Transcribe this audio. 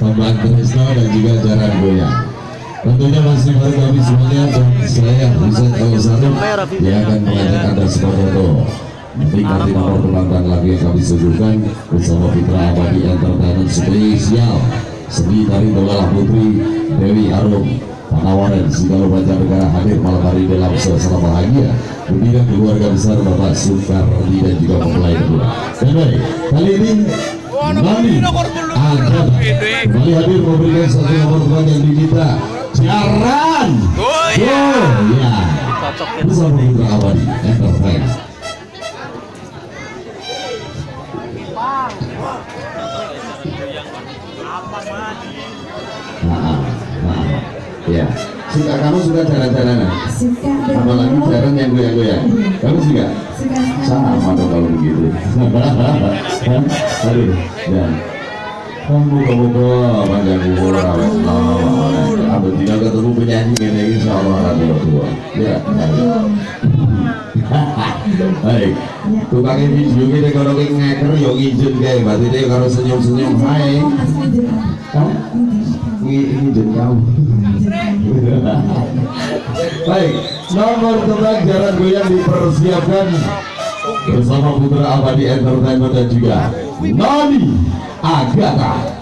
Pembantu Trisno dan juga Jaran Goyang Tentunya masih baru kami semuanya dan saya Husain Al-Sarif yang akan mengajak Anda sebuah foto Menikmati nomor pelambang lagu yang kami suguhkan bersama Fitra Abadi Entertainment spesial Seni dari Dola Putri Dewi Arum Panawaran segala negara hadir malam hari dalam suasana bahagia. Gembira keluarga besar Bapak Soekardi dan juga mempelai kedua. Dan baik, kali ini Nani Agam kembali hadir memberikan satu nomor teman yang diminta Jaran Oh, iya. Oh ya Bersama Putra Abadi Entertainment Nah, nah, ya. Suka kamu suka jalan-jalanan? Suka Apalagi jalan yang goyang-goyang. Kamu suka? Suka Sama dong kalau begitu. Aduh, ya. Tukangnya video kita kalau kita ngeker ngijin kayak dia kalau senyum-senyum hai. Kamu. Baik, nomor tebak jalan goyang dipersiapkan bersama Putra Abadi Entertainment dan juga Nani 院子